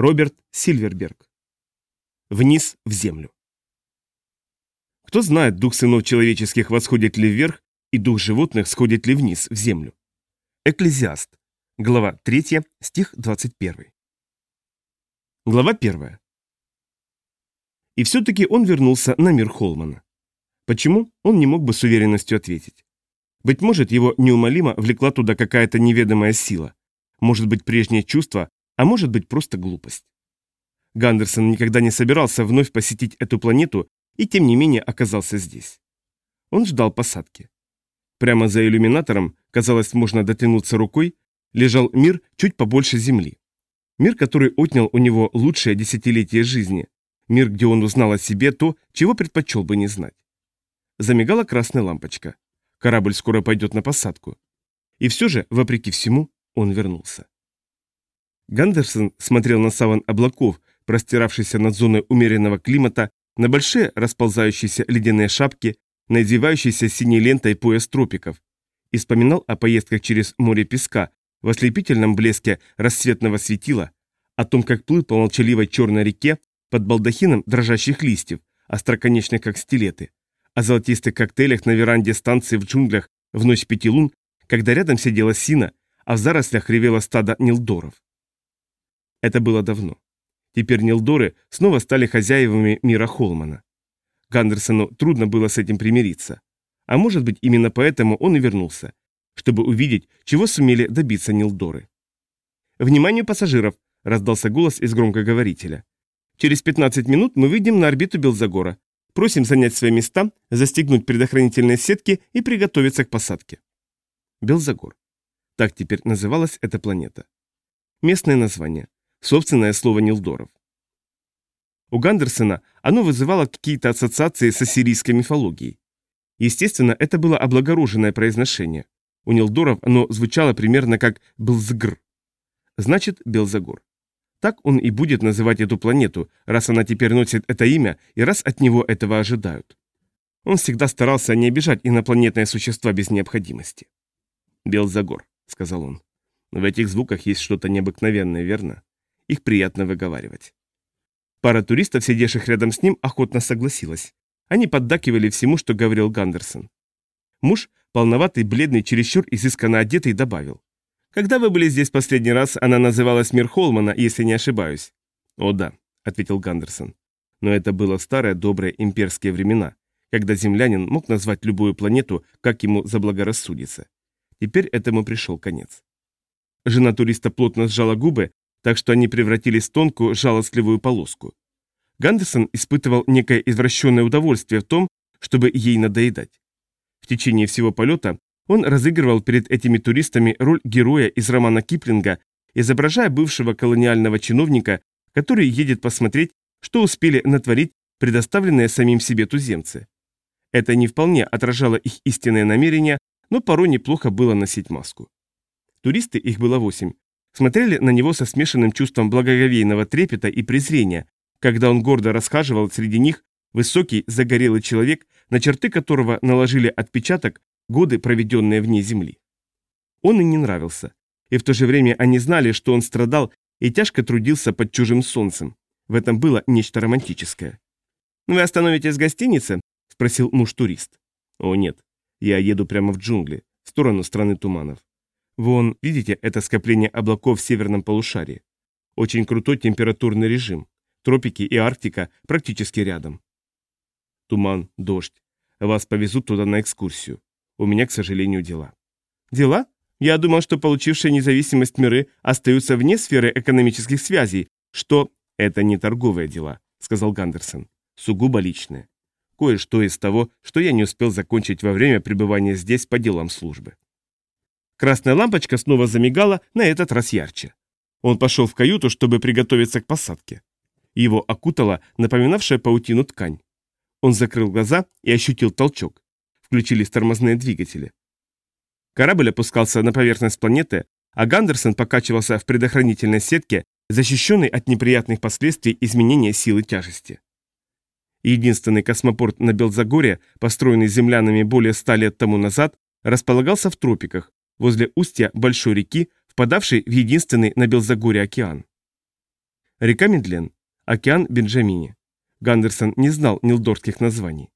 Роберт Сильверберг. Вниз в землю. Кто знает, дух сынов человеческих восходит ли вверх, и дух животных сходит ли вниз в землю? Экклезиаст. Глава 3, стих 21. Глава 1. И все-таки он вернулся на мир Холмана. Почему, он не мог бы с уверенностью ответить. Быть может, его неумолимо влекла туда какая-то неведомая сила. Может быть, прежнее чувство, а может быть просто глупость. Гандерсон никогда не собирался вновь посетить эту планету и тем не менее оказался здесь. Он ждал посадки. Прямо за иллюминатором, казалось, можно дотянуться рукой, лежал мир чуть побольше Земли. Мир, который отнял у него лучшее десятилетие жизни. Мир, где он узнал о себе то, чего предпочел бы не знать. Замигала красная лампочка. Корабль скоро пойдет на посадку. И все же, вопреки всему, он вернулся. Гандерсон смотрел на саван облаков, простиравшийся над зоной умеренного климата, на большие расползающиеся ледяные шапки, на извивающийся синей лентой пояс тропиков, и вспоминал о поездках через море песка, в ослепительном блеске рассветного светила, о том, как плыл по молчаливой черной реке под балдахином дрожащих листьев, остроконечных как стилеты, о золотистых коктейлях на веранде станции в джунглях в ночь пяти лун, когда рядом сидела сина, а в зарослях ревело стадо нилдоров. Это было давно. Теперь Нилдоры снова стали хозяевами мира Холмана. Гандерсону трудно было с этим примириться. А может быть, именно поэтому он и вернулся, чтобы увидеть, чего сумели добиться Нилдоры. «Вниманию пассажиров!» – раздался голос из громкоговорителя. «Через 15 минут мы выйдем на орбиту Белзагора. Просим занять свои места, застегнуть предохранительные сетки и приготовиться к посадке». Белзагор. Так теперь называлась эта планета. Местное название. Собственное слово Нилдоров. У Гандерсона оно вызывало какие-то ассоциации с ассирийской мифологией. Естественно, это было облагороженное произношение. У Нилдоров оно звучало примерно как «Блзгр». Значит, Белзагор. Так он и будет называть эту планету, раз она теперь носит это имя и раз от него этого ожидают. Он всегда старался не обижать инопланетные существа без необходимости. «Белзагор», — сказал он. В этих звуках есть что-то необыкновенное, верно? Их приятно выговаривать. Пара туристов, сидевших рядом с ним, охотно согласилась. Они поддакивали всему, что говорил Гандерсон. Муж, полноватый, бледный, чересчур изысканно одетый, добавил. «Когда вы были здесь последний раз, она называлась Мир Холмана, если не ошибаюсь». «О да», — ответил Гандерсон. Но это было старые добрые имперские времена, когда землянин мог назвать любую планету, как ему заблагорассудится. Теперь этому пришел конец. Жена туриста плотно сжала губы, так что они превратились в тонкую, жалостливую полоску. Гандерсон испытывал некое извращенное удовольствие в том, чтобы ей надоедать. В течение всего полета он разыгрывал перед этими туристами роль героя из романа Киплинга, изображая бывшего колониального чиновника, который едет посмотреть, что успели натворить предоставленные самим себе туземцы. Это не вполне отражало их истинные намерения, но порой неплохо было носить маску. Туристы, их было восемь, смотрели на него со смешанным чувством благоговейного трепета и презрения, когда он гордо расхаживал среди них, высокий, загорелый человек, на черты которого наложили отпечаток годы, проведенные вне земли. Он и не нравился. И в то же время они знали, что он страдал и тяжко трудился под чужим солнцем. В этом было нечто романтическое. «Вы остановитесь в гостинице?» – спросил муж-турист. «О, нет. Я еду прямо в джунгли, в сторону страны туманов. Вон, видите, это скопление облаков в северном полушарии. Очень крутой температурный режим. Тропики и Арктика практически рядом. Туман, дождь. Вас повезут туда на экскурсию. У меня, к сожалению, дела. Дела? Я думал, что получившие независимость миры остаются вне сферы экономических связей, что... Это не торговые дела, сказал Гандерсон. Сугубо личные. Кое-что из того, что я не успел закончить во время пребывания здесь по делам службы. Красная лампочка снова замигала, на этот раз ярче. Он пошел в каюту, чтобы приготовиться к посадке. Его окутала напоминавшая паутину ткань. Он закрыл глаза и ощутил толчок. Включились тормозные двигатели. Корабль опускался на поверхность планеты, а Гандерсон покачивался в предохранительной сетке, защищенной от неприятных последствий изменения силы тяжести. Единственный космопорт на Белзагоре, построенный землянами более ста лет тому назад, располагался в тропиках, возле устья большой реки, впадавшей в единственный на Белзагоре океан. Река Медлен, океан Бенджамини. Гандерсон не знал нилдорских названий.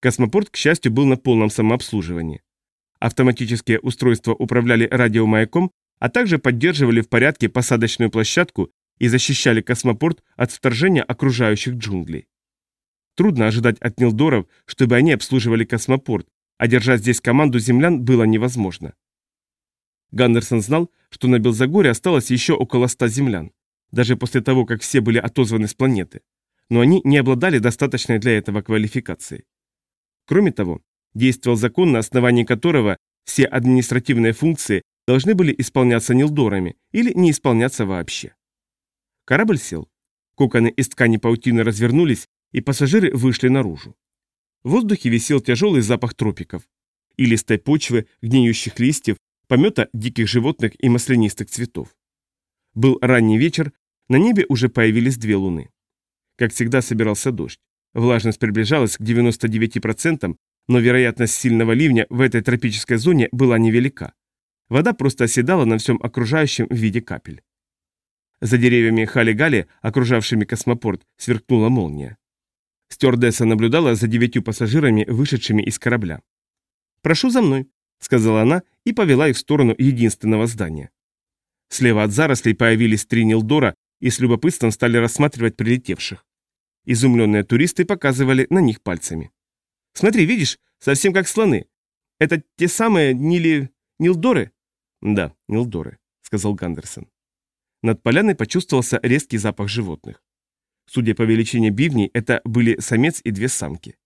Космопорт, к счастью, был на полном самообслуживании. Автоматические устройства управляли радиомаяком, а также поддерживали в порядке посадочную площадку и защищали космопорт от вторжения окружающих джунглей. Трудно ожидать от Нилдоров, чтобы они обслуживали космопорт, а держать здесь команду землян было невозможно. Гандерсон знал, что на Белзагоре осталось еще около ста землян, даже после того, как все были отозваны с планеты, но они не обладали достаточной для этого квалификацией. Кроме того, действовал закон, на основании которого все административные функции должны были исполняться Нилдорами или не исполняться вообще. Корабль сел. Коконы из ткани паутины развернулись, и пассажиры вышли наружу. В воздухе висел тяжелый запах тропиков. И листой почвы, гниющих листьев, помета диких животных и маслянистых цветов. Был ранний вечер, на небе уже появились две луны. Как всегда собирался дождь. Влажность приближалась к 99%, но вероятность сильного ливня в этой тропической зоне была невелика. Вода просто оседала на всем окружающем в виде капель. За деревьями Хали-Гали, окружавшими космопорт, сверкнула молния. Стюардесса наблюдала за девятью пассажирами, вышедшими из корабля. «Прошу за мной», — сказала она и повела их в сторону единственного здания. Слева от зарослей появились три Нилдора и с любопытством стали рассматривать прилетевших. Изумленные туристы показывали на них пальцами. «Смотри, видишь, совсем как слоны. Это те самые Нили... Нилдоры?» «Да, Нилдоры», — сказал Гандерсон. Над поляной почувствовался резкий запах животных. Судя по величине бивней, это были самец и две самки.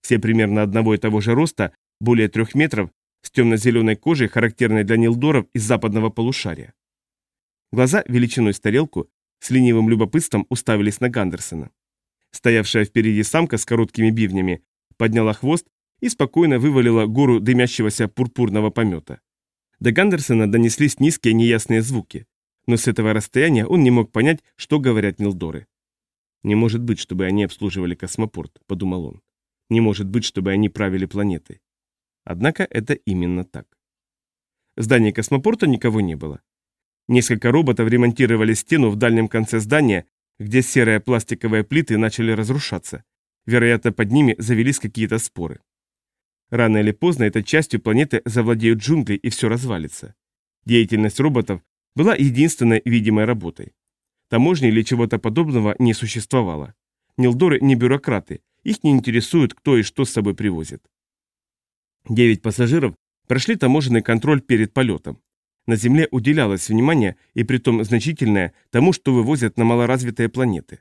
Все примерно одного и того же роста, более трех метров, с темно-зеленой кожей, характерной для нилдоров из западного полушария. Глаза величиной с тарелку с ленивым любопытством уставились на Гандерсона. Стоявшая впереди самка с короткими бивнями подняла хвост и спокойно вывалила гору дымящегося пурпурного помета. До Гандерсона донеслись низкие неясные звуки, но с этого расстояния он не мог понять, что говорят Нилдоры. «Не может быть, чтобы они обслуживали космопорт», — подумал он. «Не может быть, чтобы они правили планетой». Однако это именно так. В здании космопорта никого не было. Несколько роботов ремонтировали стену в дальнем конце здания, где серые пластиковые плиты начали разрушаться. Вероятно, под ними завелись какие-то споры. Рано или поздно этой частью планеты завладеют джунгли и все развалится. Деятельность роботов была единственной видимой работой. Таможни или чего-то подобного не существовало. Нилдоры не бюрократы, их не интересует, кто и что с собой привозит. Девять пассажиров прошли таможенный контроль перед полетом. На Земле уделялось внимание, и притом значительное, тому, что вывозят на малоразвитые планеты.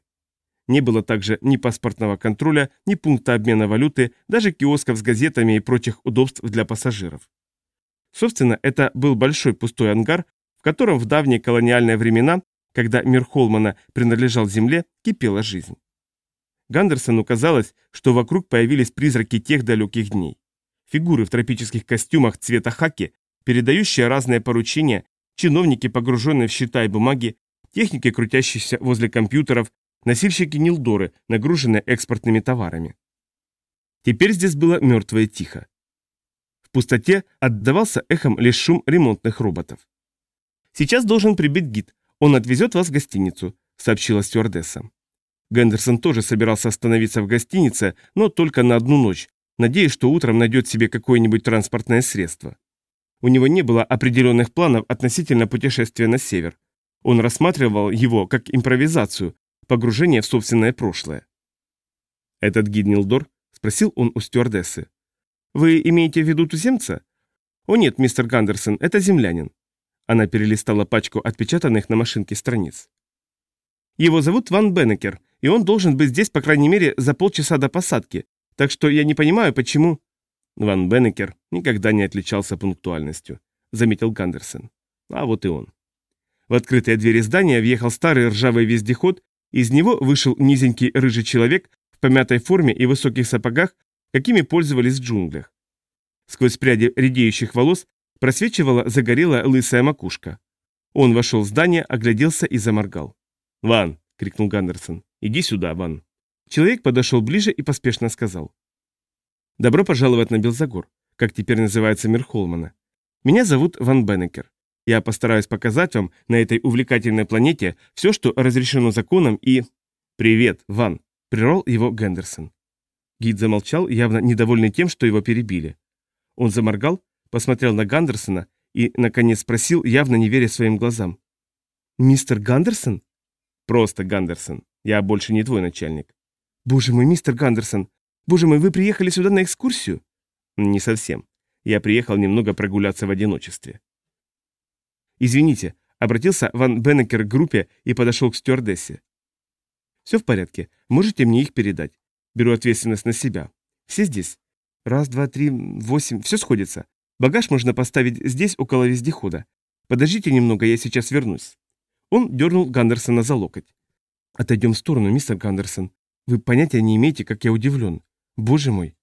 Не было также ни паспортного контроля, ни пункта обмена валюты, даже киосков с газетами и прочих удобств для пассажиров. Собственно, это был большой пустой ангар, в котором в давние колониальные времена когда мир Холмана принадлежал Земле, кипела жизнь. Гандерсону казалось, что вокруг появились призраки тех далеких дней. Фигуры в тропических костюмах цвета хаки, передающие разные поручения, чиновники, погруженные в счета и бумаги, техники, крутящиеся возле компьютеров, носильщики Нилдоры, нагруженные экспортными товарами. Теперь здесь было мертво тихо. В пустоте отдавался эхом лишь шум ремонтных роботов. Сейчас должен прибыть гид, «Он отвезет вас в гостиницу», — сообщила стюардесса. Гендерсон тоже собирался остановиться в гостинице, но только на одну ночь, надеясь, что утром найдет себе какое-нибудь транспортное средство. У него не было определенных планов относительно путешествия на север. Он рассматривал его как импровизацию, погружение в собственное прошлое. «Этот гид Нилдор?» – спросил он у стюардессы. «Вы имеете в виду туземца?» «О нет, мистер Гандерсон, это землянин. Она перелистала пачку отпечатанных на машинке страниц. Его зовут Ван Беннекер, и он должен быть здесь, по крайней мере, за полчаса до посадки, так что я не понимаю, почему...» Ван Беннекер никогда не отличался пунктуальностью, заметил Гандерсон. А вот и он. В открытые двери здания въехал старый ржавый вездеход, из него вышел низенький рыжий человек в помятой форме и высоких сапогах, какими пользовались в джунглях. Сквозь пряди редеющих волос просвечивала загорелая лысая макушка. Он вошел в здание, огляделся и заморгал. «Ван!» — крикнул Гандерсон. «Иди сюда, Ван!» Человек подошел ближе и поспешно сказал. «Добро пожаловать на Белзагор, как теперь называется мир Холмана. Меня зовут Ван Беннекер. Я постараюсь показать вам на этой увлекательной планете все, что разрешено законом и... Привет, Ван, прервал его Гендерсон. Гид замолчал, явно недовольный тем, что его перебили. Он заморгал, посмотрел на Гандерсона и, наконец, спросил, явно не веря своим глазам. «Мистер Гандерсон?» «Просто Гандерсон. Я больше не твой начальник». «Боже мой, мистер Гандерсон! Боже мой, вы приехали сюда на экскурсию?» «Не совсем. Я приехал немного прогуляться в одиночестве». «Извините», — обратился Ван Беннекер к группе и подошел к стюардессе. «Все в порядке. Можете мне их передать. Беру ответственность на себя. Все здесь? Раз, два, три, восемь. Все сходится. Багаж можно поставить здесь, около вездехода. Подождите немного, я сейчас вернусь». Он дернул Гандерсона за локоть. «Отойдем в сторону, мистер Гандерсон. Вы понятия не имеете, как я удивлен. Боже мой!»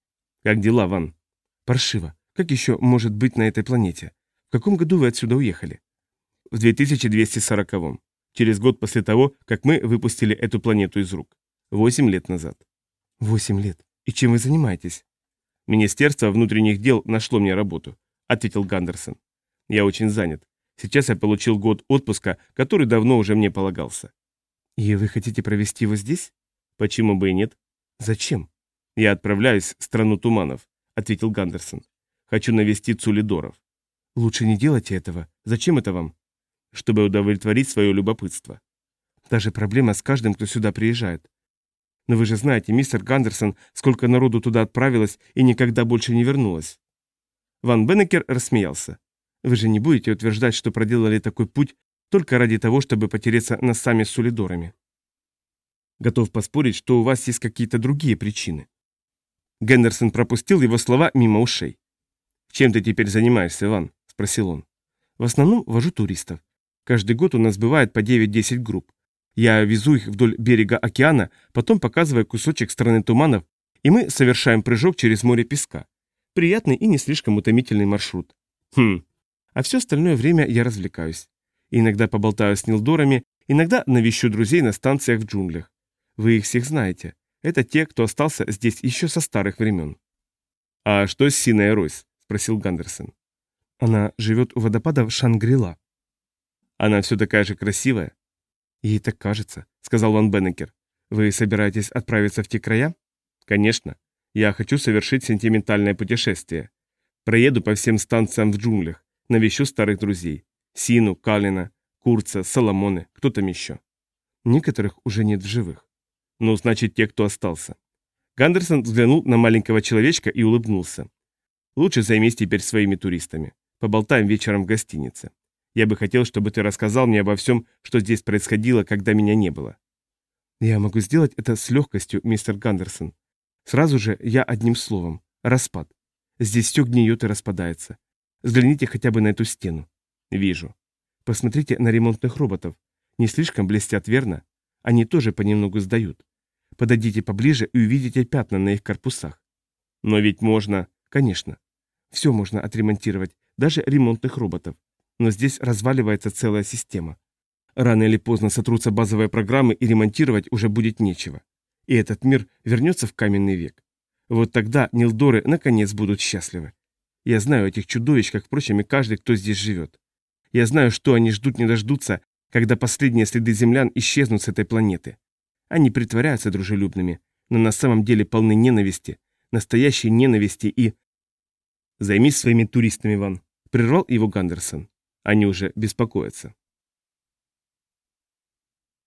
«Как дела, Ван?» «Паршиво. Как еще может быть на этой планете? В каком году вы отсюда уехали?» «В 2240-м. Через год после того, как мы выпустили эту планету из рук. Восемь лет назад». «Восемь лет. И чем вы занимаетесь?» «Министерство внутренних дел нашло мне работу», — ответил Гандерсон. «Я очень занят. Сейчас я получил год отпуска, который давно уже мне полагался». «И вы хотите провести его здесь?» «Почему бы и нет?» «Зачем?» «Я отправляюсь в страну туманов», — ответил Гандерсон. «Хочу навести Цулидоров». «Лучше не делайте этого. Зачем это вам?» «Чтобы удовлетворить свое любопытство». «Даже проблема с каждым, кто сюда приезжает. Но вы же знаете, мистер Гандерсон, сколько народу туда отправилось и никогда больше не вернулось». Ван Беннекер рассмеялся. «Вы же не будете утверждать, что проделали такой путь только ради того, чтобы потереться носами с сулидорами. Готов поспорить, что у вас есть какие-то другие причины». Гендерсон пропустил его слова мимо ушей. «Чем ты теперь занимаешься, Иван?» – спросил он. «В основном вожу туристов. Каждый год у нас бывает по 9-10 групп. Я везу их вдоль берега океана, потом показывая кусочек страны туманов, и мы совершаем прыжок через море песка. Приятный и не слишком утомительный маршрут. Хм. А все остальное время я развлекаюсь. Иногда поболтаю с Нилдорами, иногда навещу друзей на станциях в джунглях. Вы их всех знаете. Это те, кто остался здесь еще со старых времен. «А что с Синой Ройс?» – спросил Гандерсон. «Она живет у водопада Шангрила». «Она все такая же красивая?» «Ей так кажется», — сказал Ван Беннекер. «Вы собираетесь отправиться в те края?» «Конечно. Я хочу совершить сентиментальное путешествие. Проеду по всем станциям в джунглях, навещу старых друзей. Сину, Калина, Курца, Соломоны, кто там еще?» «Некоторых уже нет в живых». «Ну, значит, те, кто остался». Гандерсон взглянул на маленького человечка и улыбнулся. «Лучше займись теперь своими туристами. Поболтаем вечером в гостинице. Я бы хотел, чтобы ты рассказал мне обо всем, что здесь происходило, когда меня не было». «Я могу сделать это с легкостью, мистер Гандерсон. Сразу же я одним словом. Распад. Здесь все гниет и распадается. Взгляните хотя бы на эту стену». «Вижу». «Посмотрите на ремонтных роботов. Не слишком блестят, верно? Они тоже понемногу сдают. Подойдите поближе и увидите пятна на их корпусах. Но ведь можно... Конечно. Все можно отремонтировать, даже ремонтных роботов но здесь разваливается целая система. Рано или поздно сотрутся базовые программы, и ремонтировать уже будет нечего. И этот мир вернется в каменный век. Вот тогда Нилдоры наконец будут счастливы. Я знаю этих чудовищ, как, впрочем, и каждый, кто здесь живет. Я знаю, что они ждут не дождутся, когда последние следы землян исчезнут с этой планеты. Они притворяются дружелюбными, но на самом деле полны ненависти, настоящей ненависти и... «Займись своими туристами, Ван», — прервал его Гандерсон. Они уже беспокоятся.